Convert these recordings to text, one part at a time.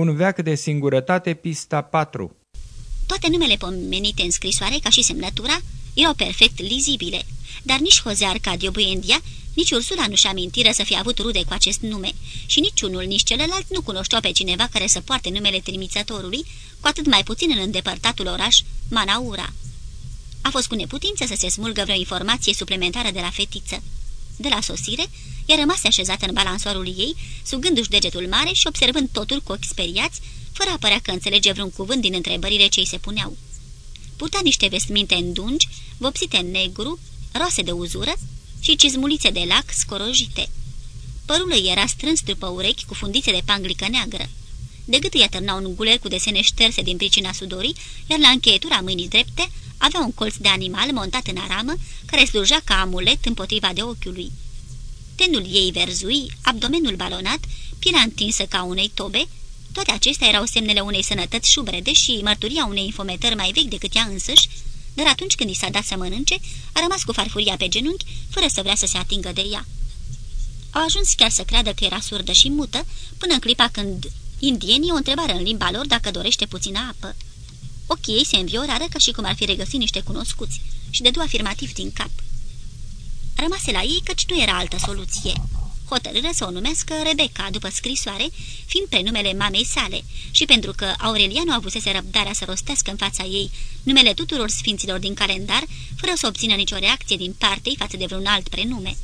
Un veac de singurătate, pista 4 Toate numele pomenite în scrisoare, ca și semnătura, erau perfect lizibile, dar nici Jose Arcadio Buendia, nici Ursula nu-și amintiră să fie avut rude cu acest nume și nici unul, nici celălalt nu cunoșteau pe cineva care să poarte numele trimițătorului, cu atât mai puțin în îndepărtatul oraș Manaura. A fost cu neputință să se smulgă vreo informație suplimentară de la fetiță. De la sosire, ea rămase așezată în balansoarul ei, sugându-și degetul mare și observând totul cu ochi speriați, fără a părea că înțelege vreun cuvânt din întrebările ce îi se puneau. Purta niște vestminte îndungi, vopsite în negru, roase de uzură și cizmulițe de lac scorojite. Părul ei era strâns după urechi cu fundițe de panglică neagră. De gât îi atârna un guler cu desene șterse din pricina sudorii, iar la încheietura mâinii drepte avea un colț de animal montat în aramă, care slujea ca amulet împotriva de ochiului. Tenul ei verzui, abdomenul balonat, pielea întinsă ca unei tobe, toate acestea erau semnele unei sănătăți șubrede și mărturia unei infometări mai vechi decât ea însăși, dar atunci când i s-a dat să mănânce, a rămas cu farfuria pe genunchi, fără să vrea să se atingă de ea. Au ajuns chiar să creadă că era surdă și mută, până în clipa când indienii o întrebară în limba lor dacă dorește puțină apă. Ochii ei se înviorară ca și cum ar fi regăsit niște cunoscuți și de două afirmativ din cap. Rămase la ei căci nu era altă soluție. Hotărâre să o numească Rebecca după scrisoare, fiind prenumele mamei sale, și pentru că Aurelianu avusese răbdarea să rostească în fața ei numele tuturor sfinților din calendar, fără să obțină nicio reacție din partea față de vreun alt prenume.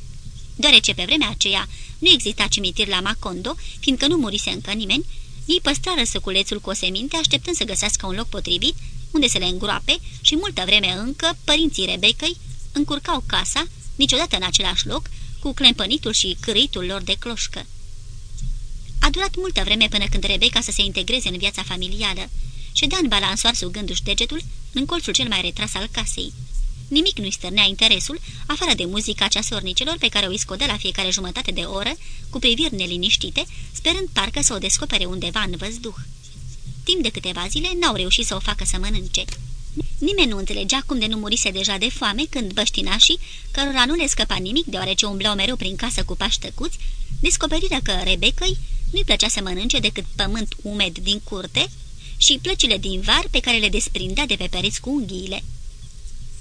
Deoarece pe vremea aceea nu exista cimitir la Macondo, fiindcă nu murise încă nimeni, ei păstrară săculețul cu o seminte, așteptând să găsească un loc potrivit, unde să le îngroape și multă vreme încă părinții Rebecăi încurcau casa, niciodată în același loc, cu clempănitul și câritul lor de cloșcă. A durat multă vreme până când Rebecca să se integreze în viața familială. Ședea în balansoar sugându-și degetul în colțul cel mai retras al casei. Nimic nu-i stârnea interesul, afară de muzica ceasornicelor pe care o iscodă la fiecare jumătate de oră, cu priviri neliniștite, sperând parcă să o descopere undeva în văzduh. Timp de câteva zile n-au reușit să o facă să mănânce. Nimeni nu înțelegea cum de nu murise deja de foame când băștinașii, cărora nu le scăpa nimic deoarece umblau mereu prin casă cu pași tăcuți, descoperiră că Rebecăi nu-i plăcea să mănânce decât pământ umed din curte și plăcile din var pe care le desprindea de pe pereți cu unghiile.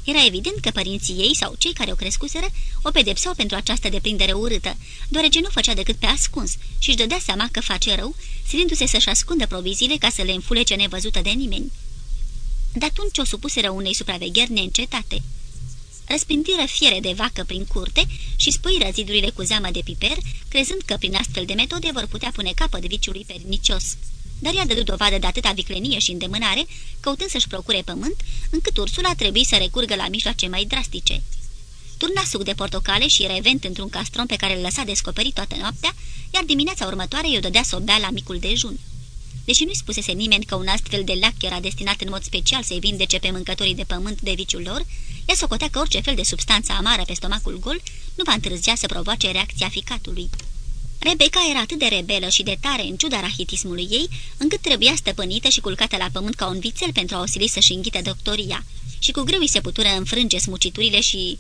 Era evident că părinții ei sau cei care o crescuseră o pedepsau pentru această deprindere urâtă, deoarece nu făcea decât pe ascuns și își dădea seama că face rău, silindu-se să-și ascundă proviziile ca să le înfulece nevăzută de nimeni. De atunci o supuseră unei supravegheri neîncetate. Răspindiră fiere de vacă prin curte și spăiră zidurile cu zeamă de piper, crezând că prin astfel de metode vor putea pune capăt viciului pernicios dar ea dădu dovadă de atâta viclenie și îndemânare, căutând să-și procure pământ, încât Ursula trebuie să recurgă la mijloace mai drastice. Turna suc de portocale și revent într-un castron pe care îl lăsa descoperit toată noaptea, iar dimineața următoare i-o dădea să o bea la micul dejun. Deși nu-i spusese nimeni că un astfel de lac era destinat în mod special să-i vindece pe mâncătorii de pământ de viciul lor, ea socotea că orice fel de substanță amară pe stomacul gol nu va întârzia să provoace reacția ficatului. Rebecca era atât de rebelă și de tare în ciuda rahitismului ei, încât trebuia stăpânită și culcată la pământ ca un vițel pentru a osili să-și înghită doctoria, și cu greu îi se putură înfrânge smuciturile și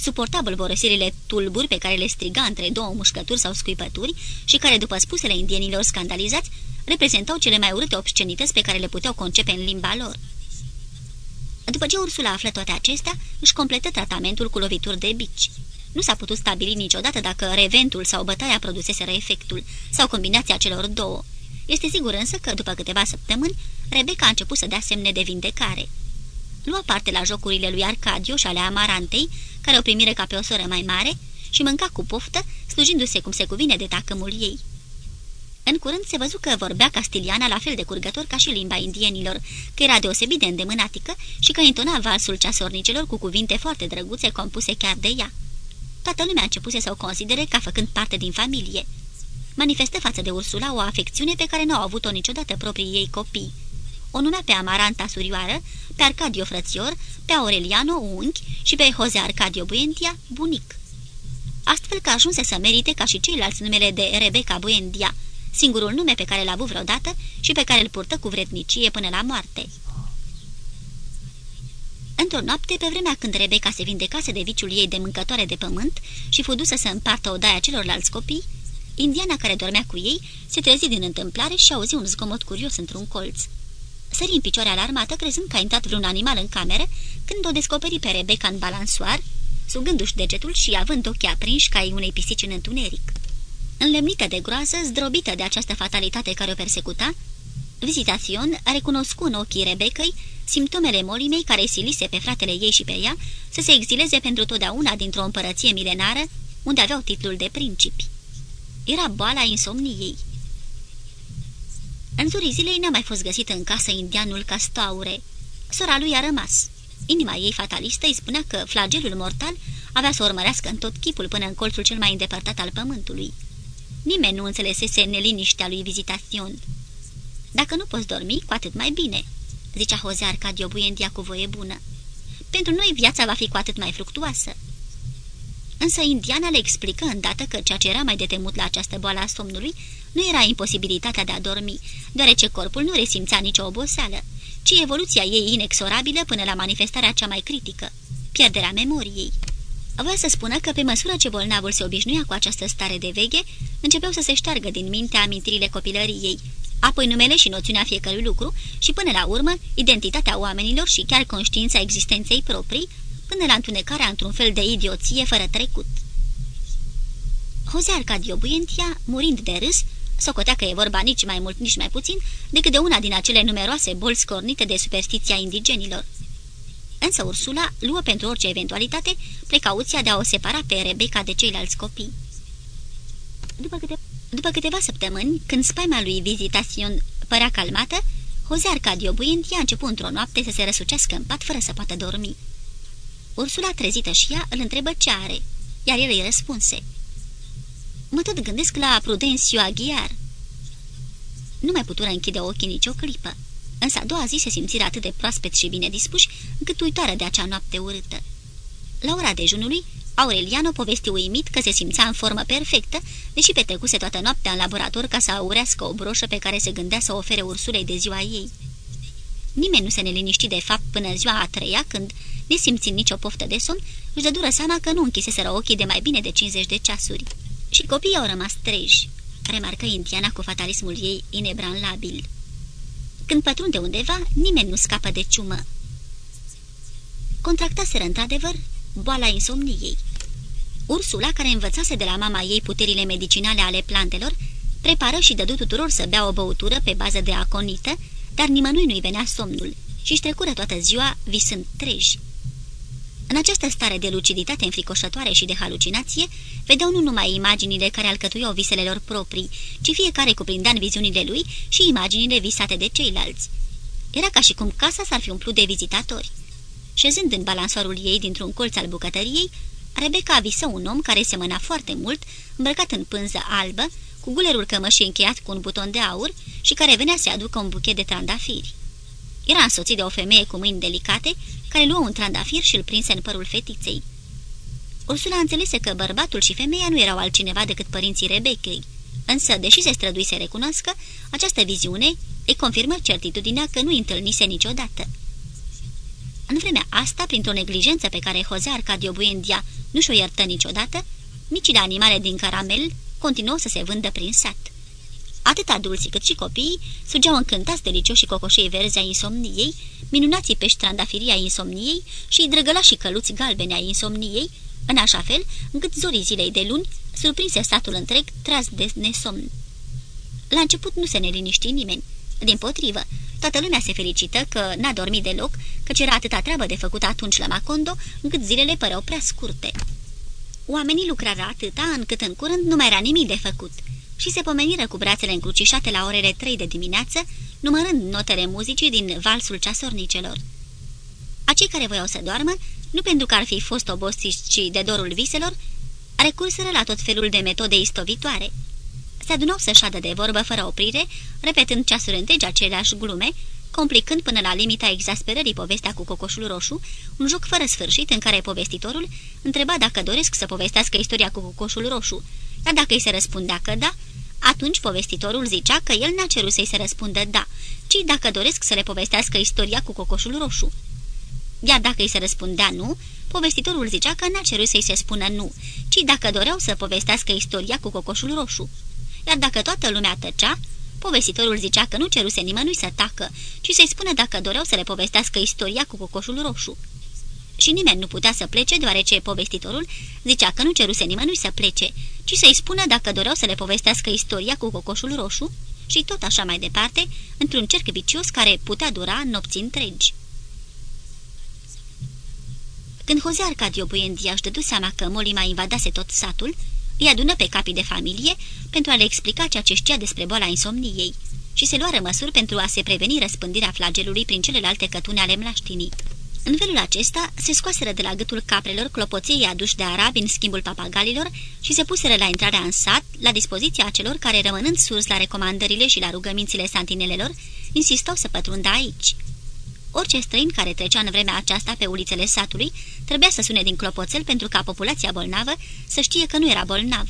suporta bălborăsirile tulburi pe care le striga între două mușcături sau scuipături și care, după spusele indienilor scandalizați, reprezentau cele mai urâte obscenități pe care le puteau concepe în limba lor. După ce Ursula află toate acestea, își completă tratamentul cu lovituri de bici. Nu s-a putut stabili niciodată dacă reventul sau bătaia produseseră efectul, sau combinația celor două. Este sigur însă că, după câteva săptămâni, Rebecca a început să dea semne de vindecare. Lua parte la jocurile lui Arcadio și ale Amarantei, care o primire ca pe o soră mai mare, și mânca cu poftă, slujindu-se cum se cuvine de tacămul ei. În curând se văzu că vorbea castiliana la fel de curgător ca și limba indienilor, că era deosebit de îndemânatică și că intona valsul ceasornicelor cu cuvinte foarte drăguțe compuse chiar de ea. Toată lumea a început să o considere ca făcând parte din familie. Manifestă față de Ursula o afecțiune pe care nu au avut-o niciodată proprii ei copii. O numea pe Amaranta surioară, pe Arcadio frățior, pe Aureliano unchi și pe Jose Arcadio Buendia bunic. Astfel că ajunse să merite ca și ceilalți numele de Rebecca Buendia, singurul nume pe care l-a avut vreodată și pe care îl purtă cu vrednicie până la moarte. Într-o noapte, pe vremea când Rebecca se vindecase de viciul ei de mâncătoare de pământ și fu dusă să împartă odaia celorlalți copii, Indiana care dormea cu ei se trezi din întâmplare și auzi un zgomot curios într-un colț. Sări în picioare alarmată, crezând că a intrat vreun animal în cameră, când o descoperi pe Rebecca în balansoar, sugându-și degetul și având ochii aprinși ca ai unei pisici în întuneric. Înlemnită de groază, zdrobită de această fatalitate care o persecuta, Vizitațion recunoscu în ochii Rebecăi simptomele molimei care silise pe fratele ei și pe ea să se exileze pentru totdeauna dintr-o împărăție milenară unde aveau titlul de principi. Era boala insomniei. În zurii zilei n-a mai fost găsit în casă indianul Castaure. Sora lui a rămas. Inima ei fatalistă îi spunea că flagelul mortal avea să urmărească în tot chipul până în colțul cel mai îndepărtat al pământului. Nimeni nu înțelesese neliniștea lui vizitațion. Dacă nu poți dormi, cu atât mai bine," zicea Jose Arcadio Buendia cu voie bună. Pentru noi viața va fi cu atât mai fructuoasă." Însă Indiana le explică îndată că ceea ce era mai de temut la această boală a somnului nu era imposibilitatea de a dormi, deoarece corpul nu resimțea nicio oboseală, ci evoluția ei inexorabilă până la manifestarea cea mai critică, pierderea memoriei. Voia să spună că pe măsură ce bolnavul se obișnuia cu această stare de veche, începeau să se șteargă din minte amintirile copilăriei, apoi numele și noțiunea fiecărui lucru și, până la urmă, identitatea oamenilor și chiar conștiința existenței proprii, până la întunecarea într-un fel de idioție fără trecut. Jose Arcadio Buentia, murind de râs, socotea că e vorba nici mai mult, nici mai puțin, decât de una din acele numeroase boli scornite de superstiția indigenilor. Însă Ursula luă pentru orice eventualitate precauția de a o separa pe Rebecca de ceilalți copii. După câte după câteva săptămâni, când spaima lui Vizitațion părea calmată, Jose Arcadio Buentia a început într-o noapte să se răsucească în pat fără să poată dormi. Ursula, trezită și ea, îl întrebă ce are, iar el îi răspunse. Mă tot gândesc la Prudențiu Aghiar. Nu mai putură închide ochii nicio clipă, însă a doua zi se simțiră atât de proaspet și bine dispuși, încât uitoare de acea noapte urâtă. La ora dejunului, Aureliano povesti uimit că se simțea în formă perfectă, deși petrecuse toată noaptea în laborator ca să aurească o broșă pe care se gândea să o ofere ursulei de ziua ei. Nimeni nu se neliniști de fapt până ziua a treia, când, nesimțind nicio poftă de somn, își dă dură seama că nu închiseseră ochii de mai bine de 50 de ceasuri. Și copiii au rămas treji, remarcă Indiana cu fatalismul ei inebranlabil. Când pătrunde undeva, nimeni nu scapă de ciumă. Contractaseră într-adevăr boala insomniei. Ursula, care învățase de la mama ei puterile medicinale ale plantelor, prepară și dădu tuturor să bea o băutură pe bază de aconită, dar nimănui nu-i venea somnul și-și trecură toată ziua visând treji. În această stare de luciditate înfricoșătoare și de halucinație, vedeau nu numai imaginile care alcătuiau visele lor proprii, ci fiecare cuprindea în viziunile lui și imaginile visate de ceilalți. Era ca și cum casa s-ar fi umplut de vizitatori. Șezând în balansoarul ei dintr-un colț al bucătăriei, Rebecca visă un om care semăna foarte mult, îmbrăcat în pânză albă, cu gulerul cămășii încheiat cu un buton de aur și care venea să aducă un buchet de trandafiri. Era însoțit de o femeie cu mâini delicate, care luă un trandafir și îl prinse în părul fetiței. Ursula înțelese că bărbatul și femeia nu erau altcineva decât părinții Rebecchei, însă, deși se strădui să recunoască, această viziune îi confirmă certitudinea că nu întâlnise niciodată. În vremea asta, printr-o neglijență pe care Jose Arcadio Buendia nu și-o iertă niciodată, micile animale din caramel continuau să se vândă prin sat. Atât adulții cât și copiii sugeau încântați delicioși cocoșei verzi a insomniei, minunații pești trandafirii a insomniei și drăgălașii căluți galbene a insomniei, în așa fel încât zorii zilei de luni surprinse satul întreg tras de nesomn. La început nu se ne liniști nimeni. Din potrivă, toată lumea se felicită că n-a dormit deloc, căci era atâta treabă de făcut atunci la Macondo, încât zilele păreau prea scurte. Oamenii lucrară atâta încât în curând nu mai era nimic de făcut și se pomeniră cu brațele încrucișate la orele trei de dimineață, numărând notele muzicii din valsul ceasornicelor. Acei care voiau să doarmă, nu pentru că ar fi fost obosiți, ci de dorul viselor, recurseră la tot felul de metode istovitoare. Se adunau să șadă de vorbă fără oprire, repetând ceasuri întregi aceleași glume, complicând până la limita exasperării povestea cu cocoșul roșu, un joc fără sfârșit în care povestitorul întreba dacă doresc să povestească istoria cu cocoșul roșu, dar dacă îi se răspundea că da, atunci povestitorul zicea că el n-a cerut să-i se răspundă da, ci dacă doresc să le povestească istoria cu cocoșul roșu. Iar dacă îi se răspundea nu, povestitorul zicea că n-a cerut să-i se spună nu, ci dacă doreau să povestească istoria cu cocoșul roșu. iar dacă toată lumea tăcea, povestitorul zicea că nu ceruse nimănui să tacă, ci să-i spună dacă doreau să le povestească istoria cu cocoșul roșu. Și nimeni nu putea să plece, deoarece povestitorul zicea că nu ceruse nimănui să plece, ci să-i spună dacă doreau să le povestească istoria cu cocoșul roșu și tot așa mai departe, într-un cerc vicios care putea dura nopți întregi. Când Jose Arcadio Buendia își dădu seama că Molima invadase tot satul, îi adună pe capii de familie pentru a le explica ceea ce știa despre boala insomniei și se luară măsuri pentru a se preveni răspândirea flagelului prin celelalte cătune ale mlaștinii. În felul acesta, se scoaseră de la gâtul caprelor clopoței aduși de arabi în schimbul papagalilor și se puseră la intrarea în sat, la dispoziția celor care, rămânând sus la recomandările și la rugămințile santinelelor, insistau să pătrundă aici. Orice străin care trecea în vremea aceasta pe ulițele satului trebuia să sune din clopoțel pentru ca populația bolnavă să știe că nu era bolnav.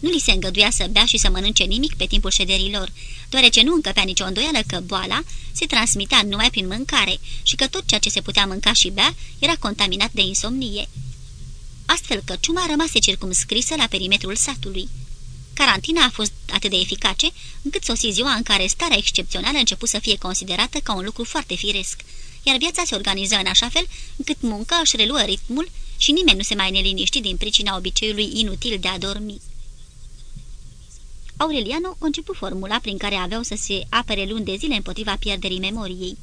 Nu li se îngăduia să bea și să mănânce nimic pe timpul șederilor, deoarece nu încăpea nicio îndoială că boala se transmitea numai prin mâncare și că tot ceea ce se putea mânca și bea era contaminat de insomnie. Astfel că ciuma rămase circumscrisă la perimetrul satului. Carantina a fost atât de eficace, încât sosi ziua în care starea excepțională a început să fie considerată ca un lucru foarte firesc, iar viața se organiză în așa fel încât munca își reluă ritmul și nimeni nu se mai neliniști din pricina obiceiului inutil de a dormi. Aureliano concepu formula prin care aveau să se apere luni de zile împotriva pierderii memoriei.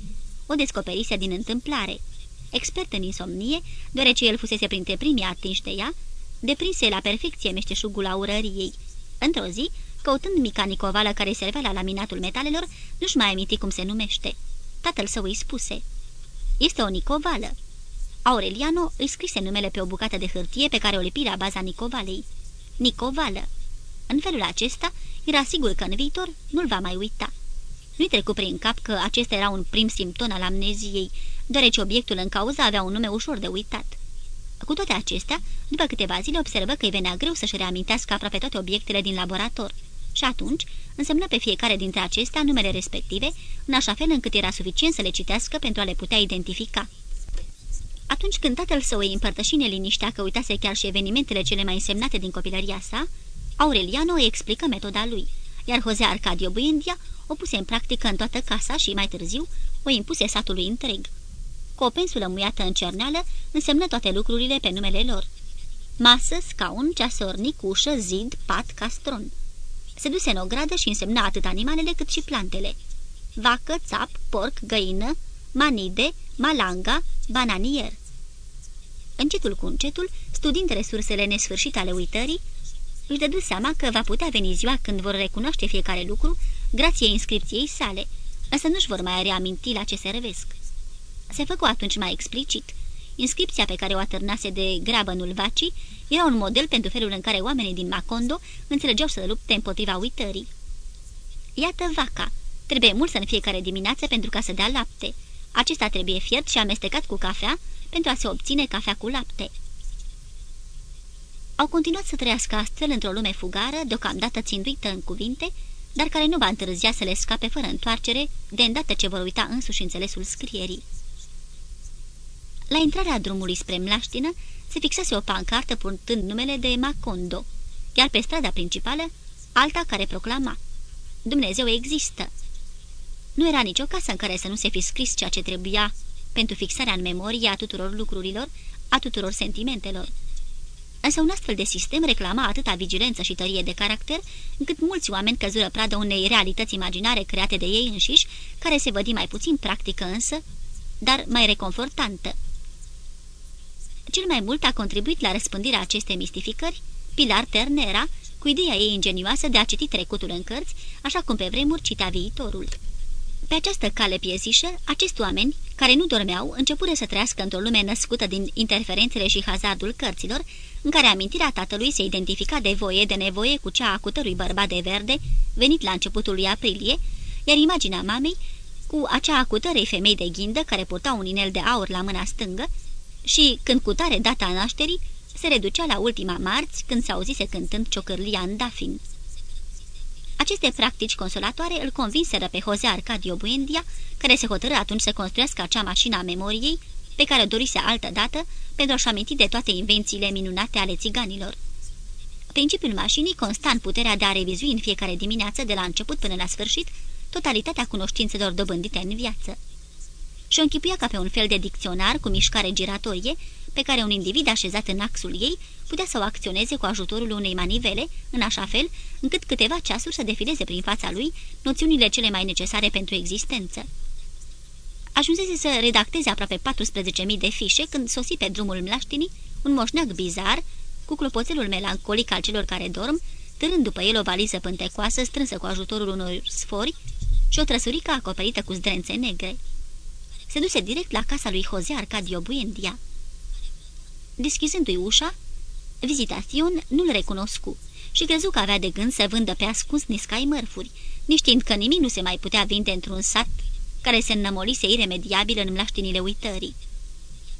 O descoperise din întâmplare. Expert în insomnie, deoarece el fusese printre primii atinși de ea, deprinse la perfecție meșteșugul aurăriei. Într-o zi, căutând mica nicovală care servea la laminatul metalelor, nu-și mai aminti cum se numește. Tatăl său îi spuse, Este o nicovală." Aureliano îi scrise numele pe o bucată de hârtie pe care o lipi la baza nicovalei. Nicovală. În felul acesta, era sigur că în viitor nu-l va mai uita. Nu-i trecu prin cap că acesta era un prim simptom al amneziei, deoarece obiectul în cauză avea un nume ușor de uitat. Cu toate acestea, după câteva zile observă că îi venea greu să-și reamintească aproape toate obiectele din laborator și atunci însemnă pe fiecare dintre acestea numele respective, în așa fel încât era suficient să le citească pentru a le putea identifica. Atunci când tatăl său îi împărtăși neliniștea că uitase chiar și evenimentele cele mai însemnate din copilăria sa, Aureliano îi explică metoda lui, iar Jose Arcadio Buendia o puse în practică în toată casa și, mai târziu, o impuse satului întreg. Cu o pensulă muiată în cerneală, însemnă toate lucrurile pe numele lor. Masă, scaun, ceasornic, ușă, zid, pat, castron. Se duse în o gradă și însemna atât animalele cât și plantele. Vacă, țap, porc, găină, manide, malanga, bananier. Încetul cu încetul, studiind resursele nesfârșite ale uitării, își dădu seama că va putea veni ziua când vor recunoaște fiecare lucru grație inscripției sale, însă nu-și vor mai reaminti la ce servesc. Se făcu atunci mai explicit. Inscripția pe care o atârnase de grabănul vacii era un model pentru felul în care oamenii din Macondo înțelegeau să lupte împotriva uitării. Iată vaca. Trebuie mult în fiecare dimineață pentru ca să dea lapte. Acesta trebuie fiert și amestecat cu cafea pentru a se obține cafea cu lapte. Au continuat să trăiască astfel într-o lume fugară, deocamdată ținduită în cuvinte, dar care nu va întârzia să le scape fără întoarcere, de îndată ce vor uita însuși înțelesul scrierii. La intrarea drumului spre Mlaștină se fixase o pancartă purtând numele de Macondo, iar pe strada principală alta care proclama Dumnezeu există. Nu era nicio casă în care să nu se fi scris ceea ce trebuia pentru fixarea în memorie a tuturor lucrurilor, a tuturor sentimentelor. Însă un astfel de sistem reclama atâta vigilență și tărie de caracter, încât mulți oameni căzură pradă unei realități imaginare create de ei înșiși, care se vădi mai puțin practică însă, dar mai reconfortantă. Cel mai mult a contribuit la răspândirea acestei mistificări Pilar Ternera, cu ideea ei ingenioasă de a citi trecutul în cărți, așa cum pe vremuri cita viitorul. Pe această cale piezișă, acești oameni, care nu dormeau, începură să trăiască într-o lume născută din interferențele și hazardul cărților, în care amintirea tatălui se identifica de voie de nevoie cu cea a cutărui bărbat de verde, venit la începutul lui aprilie, iar imaginea mamei cu acea a cutărei femei de ghindă care purta un inel de aur la mâna stângă și, când cutare data nașterii, se reducea la ultima marți când se auzise cântând ciocârlia în dafin. Aceste practici consolatoare îl convinseră pe Jose Arcadio Buendia, care se hotărâ atunci să construiască acea mașină a memoriei, pe care o dorise altă dată, pentru a-și aminti de toate invențiile minunate ale țiganilor. principiul mașinii consta în puterea de a revizui în fiecare dimineață, de la început până la sfârșit, totalitatea cunoștințelor dobândite în viață. Și o închipuia ca pe un fel de dicționar cu mișcare giratorie, pe care un individ așezat în axul ei putea să o acționeze cu ajutorul unei manivele, în așa fel încât câteva ceasuri să defileze prin fața lui noțiunile cele mai necesare pentru existență. Ajunsese să redacteze aproape 14.000 de fișe când sosi pe drumul mlaștinii un moșneac bizar, cu clopoțelul melancolic al celor care dorm, târând după el o valiză pântecoasă strânsă cu ajutorul unor sfori și o trăsurică acoperită cu zdrențe negre. Se duse direct la casa lui Jose Arcadio Buendia. Deschizându-i ușa, vizitațion nu-l recunoscu și crezu că avea de gând să vândă pe ascuns niscai mărfuri, neștiind că nimic nu se mai putea vinde într-un sat care se înnămolise iremediabil în mlaștinile uitării.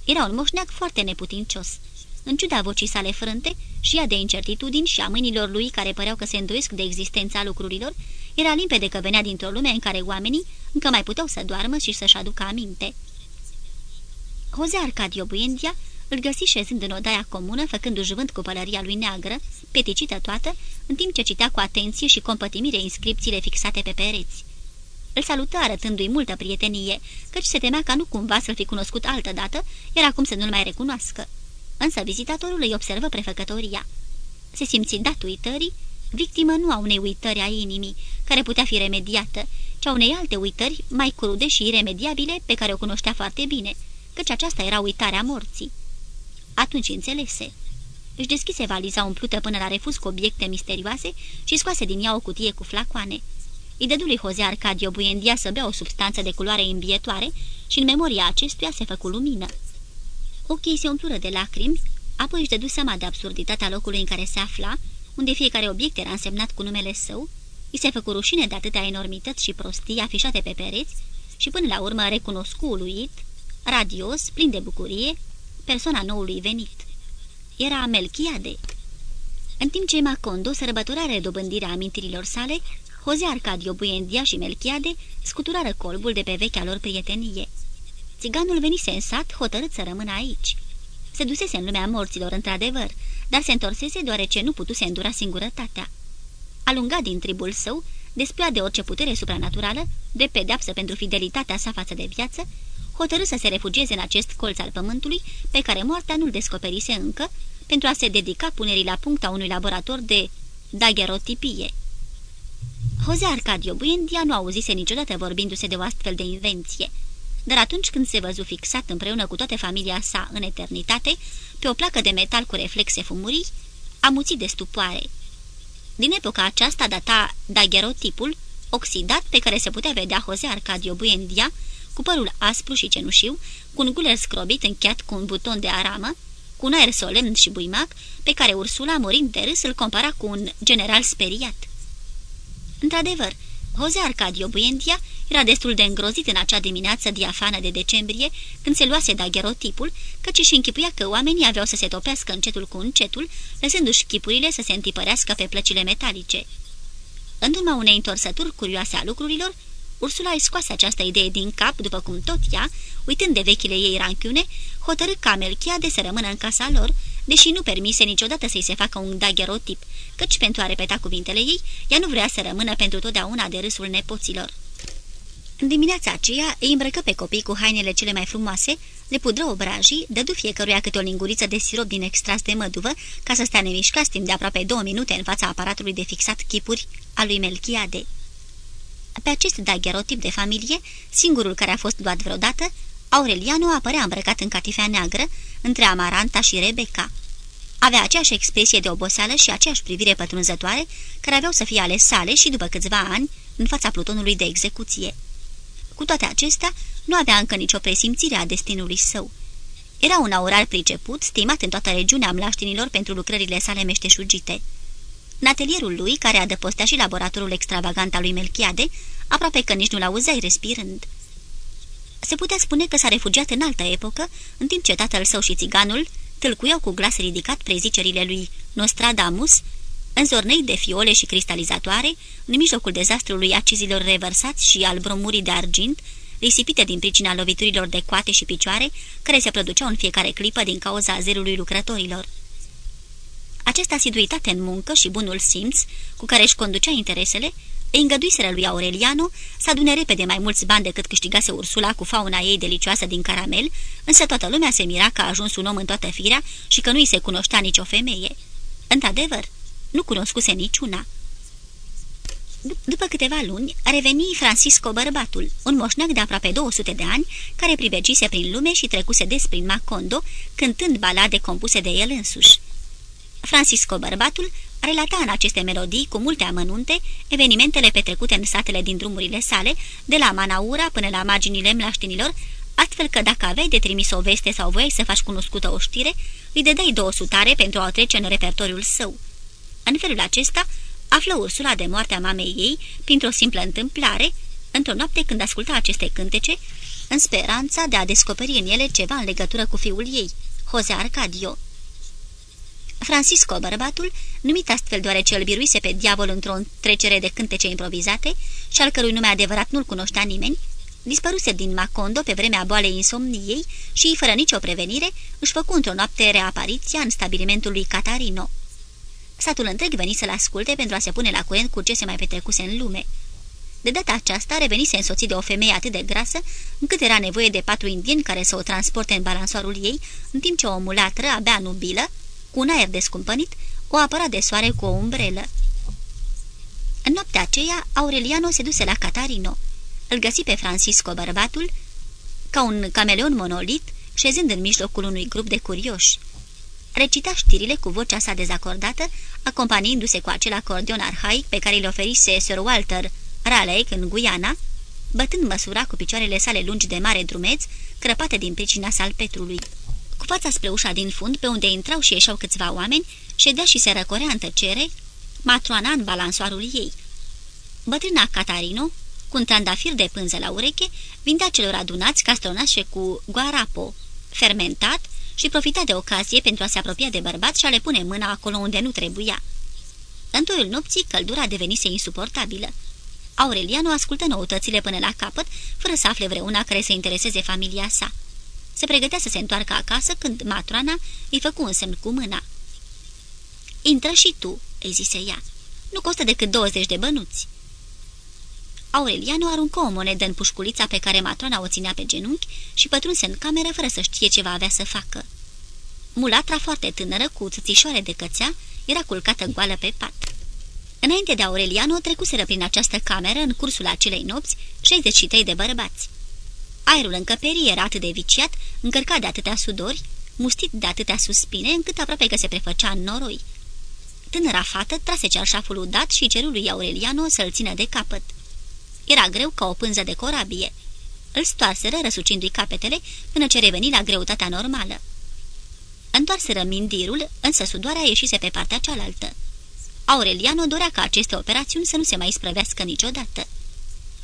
Era un moșneac foarte neputincios. În ciuda vocii sale frânte și ea de incertitudini și a mâinilor lui care păreau că se îndoiesc de existența lucrurilor, era limpede că venea dintr-o lume în care oamenii încă mai puteau să doarmă și să-și aducă aminte. Jose Arcadio Buendia îl găsi șezând în odaia comună, făcându-și vânt cu pălăria lui neagră, peticită toată, în timp ce citea cu atenție și compătimire inscripțiile fixate pe pereți. Îl salută arătându-i multă prietenie, căci se temea ca nu cumva să-l fi cunoscut altădată, iar acum să nu-l mai recunoască. Însă vizitatorul îi observă prefăcătoria. Se simți dat uitării, victimă nu a unei uitări a inimii, care putea fi remediată, ci a unei alte uitări mai crude și iremediabile pe care o cunoștea foarte bine, căci aceasta era uitarea morții. Atunci înțelese. Își deschise valiza umplută până la refuz cu obiecte misterioase și scoase din ea o cutie cu flacoane. Îi dădu lui Jose Arcadio Buendia să bea o substanță de culoare îmbietoare și în memoria acestuia se făcu lumină. Ochii se umplură de lacrimi, apoi își dădu seama de absurditatea locului în care se afla, unde fiecare obiect era însemnat cu numele său, îi se făcu rușine de atâtea enormități și prostii afișate pe pereți și până la urmă recunoscu uluit, radios, plin de bucurie, persoana noului venit. Era Melchiade. În timp ce Macondo sărbătorea redobândirea amintirilor sale, Jose Arcadio Buendia și Melchiade scuturară colbul de pe vechea lor prietenie. Țiganul venise în sat, hotărât să rămână aici. Se dusese în lumea morților, într-adevăr, dar se întorsese deoarece nu putuse îndura singurătatea. Alungat din tribul său, despia de orice putere supranaturală, de pedeapsă pentru fidelitatea sa față de viață, hotărâ să se refugieze în acest colț al pământului, pe care moartea nu-l descoperise încă, pentru a se dedica punerii la punct a unui laborator de daguerotipie. Jose Arcadio Buendia nu auzise niciodată vorbindu-se de o astfel de invenție, dar atunci când se văzu fixat împreună cu toată familia sa în eternitate, pe o placă de metal cu reflexe fumurii, amuțit de stupoare. Din epoca aceasta data daguerotipul, oxidat pe care se putea vedea Jose Arcadio Buendia, cu părul aspru și cenușiu, cu un guler scrobit încheiat cu un buton de aramă, cu un aer solemn și buimac, pe care Ursula, morind de râs, îl compara cu un general speriat. Într-adevăr, Jose Arcadio Buendia era destul de îngrozit în acea dimineață diafană de decembrie, când se luase daguerotipul, căci și închipuia că oamenii aveau să se topească încetul cu încetul, lăsându-și chipurile să se întipărească pe plăcile metalice. În urma unei întorsături curioase a lucrurilor, Ursula îi scoase această idee din cap, după cum tot ea, uitând de vechile ei ranchiune, hotărâ ca Melchiade să rămână în casa lor, deși nu permise niciodată să-i se facă un daguerotip, căci pentru a repeta cuvintele ei, ea nu vrea să rămână pentru totdeauna de râsul nepoților. În dimineața aceea îi îmbrăcă pe copii cu hainele cele mai frumoase, le pudră obrajii, dădu fiecăruia câte o linguriță de sirop din extras de măduvă, ca să stea nemișcat timp de aproape două minute în fața aparatului de fixat chipuri al lui Melchiade. Pe acest daguerotip de familie, singurul care a fost luat vreodată, Aureliano apărea îmbrăcat în catifea neagră, între Amaranta și Rebecca. Avea aceeași expresie de oboseală și aceeași privire pătrunzătoare, care aveau să fie ale sale și după câțiva ani, în fața plutonului de execuție. Cu toate acestea, nu avea încă nicio presimțire a destinului său. Era un aurar priceput, stimat în toată regiunea mlaștinilor pentru lucrările sale meșteșugite. În atelierul lui, care adăpostea și laboratorul extravagant al lui Melchiade, aproape că nici nu l-auzeai respirând. Se putea spune că s-a refugiat în altă epocă, în timp ce tatăl său și țiganul tâlcuiau cu glas ridicat prezicerile lui Nostradamus, înzornei de fiole și cristalizatoare, în mijlocul dezastrului acizilor revărsați și al bromurii de argint, risipite din pricina loviturilor de coate și picioare, care se produceau în fiecare clipă din cauza zerului lucrătorilor. Această asiduitate în muncă și bunul simț, cu care își conducea interesele, îi îngăduiseră lui Aureliano să adune repede mai mulți bani decât câștigase Ursula cu fauna ei delicioasă din caramel, însă toată lumea se mira că a ajuns un om în toată firea și că nu-i se cunoștea nicio femeie. Într-adevăr, nu cunoscuse niciuna. După câteva luni, reveni Francisco Bărbatul, un moșneac de aproape 200 de ani, care privegise prin lume și trecuse des prin Macondo, cântând balade compuse de el însuși. Francisco Bărbatul relata în aceste melodii, cu multe amănunte, evenimentele petrecute în satele din drumurile sale, de la Manaura până la marginile mlaștinilor, astfel că dacă aveai de trimis o veste sau voiai să faci cunoscută o știre, îi dădeai două sutare pentru a o trece în repertoriul său. În felul acesta, află Ursula de moartea mamei ei, printr-o simplă întâmplare, într-o noapte când asculta aceste cântece, în speranța de a descoperi în ele ceva în legătură cu fiul ei, Jose Arcadio. Francisco, bărbatul, numit astfel deoarece îl biruise pe diavol într-o trecere de cântece improvizate și al cărui nume adevărat nu-l cunoștea nimeni, dispăruse din Macondo pe vremea boalei insomniei și, fără nicio prevenire, își făcu într-o noapte reapariția în stabilimentul lui Catarino. Satul întreg veni să-l asculte pentru a se pune la curent cu ce se mai petrecuse în lume. De data aceasta revenise însoțit de o femeie atât de grasă, încât era nevoie de patru indieni care să o transporte în balansoarul ei, în timp ce o mulatră, abia nubilă, cu un aer descumpănit, o apăra de soare cu o umbrelă. În noaptea aceea, Aureliano se duse la Catarino. Îl găsi pe Francisco bărbatul, ca un cameleon monolit, șezând în mijlocul unui grup de curioși. Recita știrile cu vocea sa dezacordată, acompaniindu-se cu acel acordeon arhaic pe care îl oferise Sir Walter Raleigh în Guiana, bătând măsura cu picioarele sale lungi de mare drumeț, crăpate din pricina salpetrului. Cu fața spre ușa din fund, pe unde intrau și ieșeau câțiva oameni, ședea și se răcorea în tăcere, matroana în balansoarul ei. Bătrâna Catarino, cu un trandafir de pânză la ureche, vindea celor adunați castronașe cu guarapo, fermentat, și profita de ocazie pentru a se apropia de bărbat și a le pune mâna acolo unde nu trebuia. În toiul nopții, căldura devenise insuportabilă. Aureliano ascultă noutățile până la capăt, fără să afle vreuna care să intereseze familia sa. Se pregătea să se întoarcă acasă când matroana îi făcu un semn cu mâna. Intră și tu," îi zise ea. Nu costă decât 20 de bănuți." Aureliano aruncă o monedă în pușculița pe care matroana o ținea pe genunchi și pătrunse în cameră fără să știe ce va avea să facă. Mulatra foarte tânără, cu țățișoare de cățea, era culcată goală pe pat. Înainte de Aureliano trecuseră prin această cameră, în cursul acelei nopți, 63 de bărbați. Aerul încăperii era atât de viciat, încărcat de atâtea sudori, mustit de atâtea suspine, încât aproape că se prefăcea în noroi. Tânăra fată trase cearșaful udat și cerul lui Aureliano să-l țină de capăt. Era greu ca o pânză de corabie. Îl stoarseră răsucindu-i capetele până ce reveni la greutatea normală. Întoarseră mindirul, însă sudoarea ieșise pe partea cealaltă. Aureliano dorea ca aceste operațiuni să nu se mai sprăvească niciodată.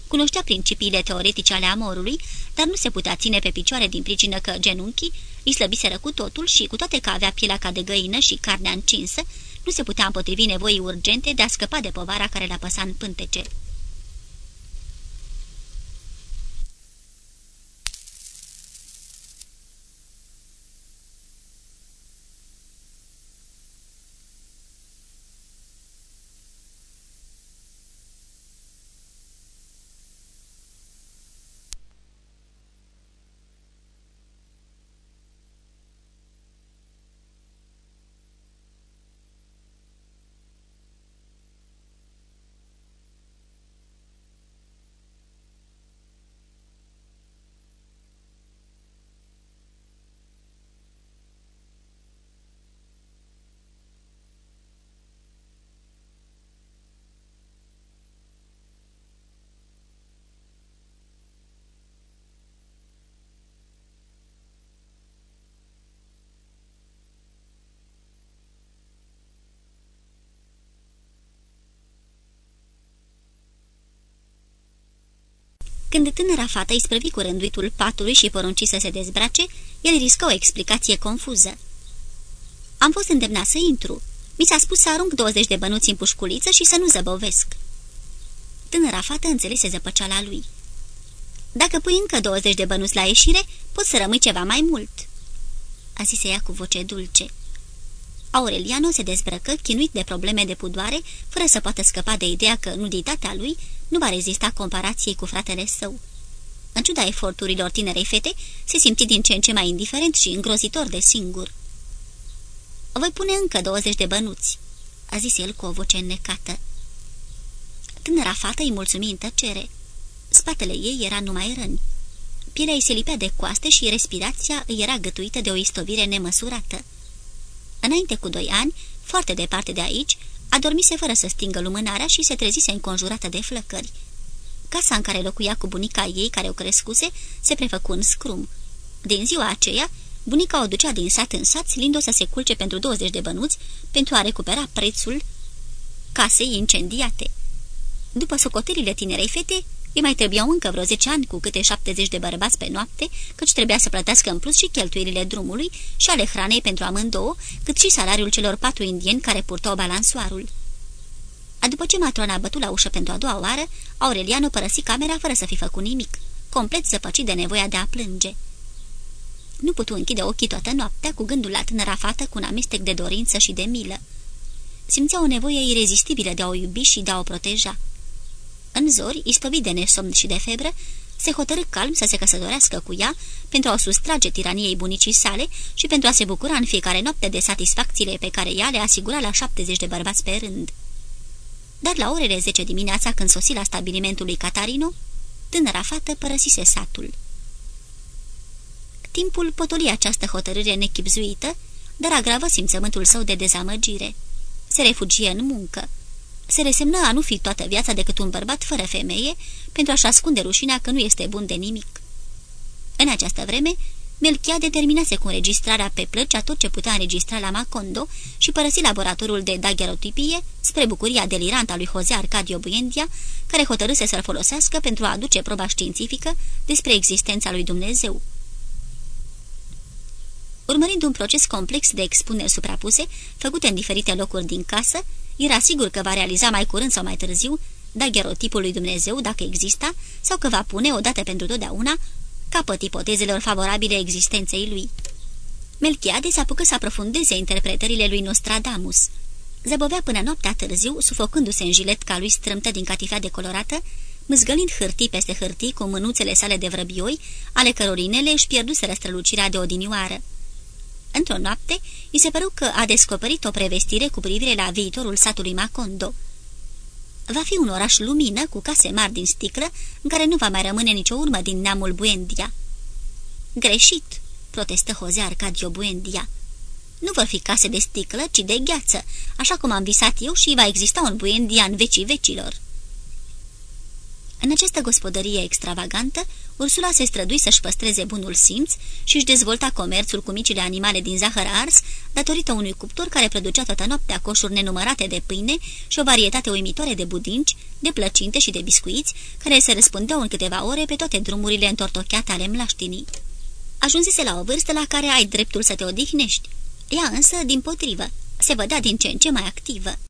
Cunoștea principiile teoretice ale amorului, dar nu se putea ține pe picioare din pricină că genunchii îi slăbiseră cu totul și, cu toate că avea pielea ca de găină și carnea încinsă, nu se putea împotrivi nevoii urgente de a scăpa de povara care l-a păsat în pântece. Când tânăra fată îi sprăvi cu rânduitul patului și porunci să se dezbrace, el riscă o explicație confuză. Am fost îndemnat să intru. Mi s-a spus să arunc 20 de bănuți în pușculiță și să nu zăbovesc. Tânăra fată înțelese zăpăceala lui. Dacă pui încă 20 de bănuți la ieșire, poți să rămâi ceva mai mult." A zis ea cu voce dulce. Aureliano se dezbrăcă, chinuit de probleme de pudoare, fără să poată scăpa de ideea că nuditatea lui nu va rezista comparației cu fratele său. În ciuda eforturilor tinerei fete, se simți din ce în ce mai indiferent și îngrozitor de singur. Voi pune încă 20 de bănuți," a zis el cu o voce înnecată. Tânăra fată îi mulțumi în tăcere. Spatele ei era numai răni. Pielea îi se lipea de coaste și respirația îi era gătuită de o istovire nemăsurată. Înainte cu doi ani, foarte departe de aici, adormise fără să stingă lumânarea și se trezise înconjurată de flăcări. Casa în care locuia cu bunica ei, care o crescuse, se prefăcu în scrum. Din ziua aceea, bunica o ducea din sat în sat, silind-o să se culce pentru 20 de bănuți, pentru a recupera prețul casei incendiate. După socotelile tinerei fete, îi mai trebuiau încă vreo 10 ani cu câte 70 de bărbați pe noapte, căci trebuia să plătească în plus și cheltuielile drumului și ale hranei pentru amândouă, cât și salariul celor patru indieni care purtau balansoarul. A după ce matrona a bătut la ușă pentru a doua oară, Aureliano părăsi camera fără să fi făcut nimic, complet zăpăcit de nevoia de a plânge. Nu putu închide ochii toată noaptea cu gândul la tânăra fată cu un amestec de dorință și de milă. Simțea o nevoie irezistibilă de a o iubi și de a o proteja. În zori, istovit de nesomn și de febră, se hotărâ calm să se căsătorească cu ea pentru a o sustrage tiraniei bunicii sale și pentru a se bucura în fiecare noapte de satisfacțiile pe care ea le asigura la 70 de bărbați pe rând. Dar la orele 10 dimineața, când sosi la stabilimentul lui Catarino, tânăra fată părăsise satul. Timpul potoli această hotărâre nechipzuită, dar agravă simțământul său de dezamăgire. Se refugie în muncă se resemnă a nu fi toată viața decât un bărbat fără femeie, pentru a-și ascunde rușinea că nu este bun de nimic. În această vreme, Melchia determinase cu înregistrarea pe plăci a tot ce putea înregistra la Macondo și părăsi laboratorul de daguerotipie spre bucuria delirantă a lui Jose Arcadio Buendia, care hotărâse să-l folosească pentru a aduce proba științifică despre existența lui Dumnezeu. Urmărind un proces complex de expuneri suprapuse, făcute în diferite locuri din casă, era sigur că va realiza mai curând sau mai târziu daguerotipul lui Dumnezeu, dacă exista, sau că va pune, odată pentru totdeauna, capăt ipotezelor favorabile existenței lui. Melchiade s-a apucă să aprofundeze interpretările lui Nostradamus. Zăbovea până noaptea târziu, sufocându-se în jilet ca lui strâmtă din catifea decolorată, mâzgălind hârtii peste hârtii cu mânuțele sale de vrăbioi, ale căror inele își pierduseră strălucirea de odinioară. Într-o noapte, îi se păru că a descoperit o prevestire cu privire la viitorul satului Macondo. Va fi un oraș lumină cu case mari din sticlă, în care nu va mai rămâne nicio urmă din neamul Buendia. Greșit, protestă Jose Arcadio Buendia. Nu vor fi case de sticlă, ci de gheață, așa cum am visat eu și va exista un Buendia în vecii vecilor. În această gospodărie extravagantă, Ursula se strădui să-și păstreze bunul simț și își dezvolta comerțul cu micile animale din zahăr ars, datorită unui cuptor care producea toată noaptea coșuri nenumărate de pâine și o varietate uimitoare de budinci, de plăcinte și de biscuiți, care se răspundeau în câteva ore pe toate drumurile întortocheate ale mlaștinii. Ajunsese la o vârstă la care ai dreptul să te odihnești. Ea însă, din potrivă, se vădea din ce în ce mai activă.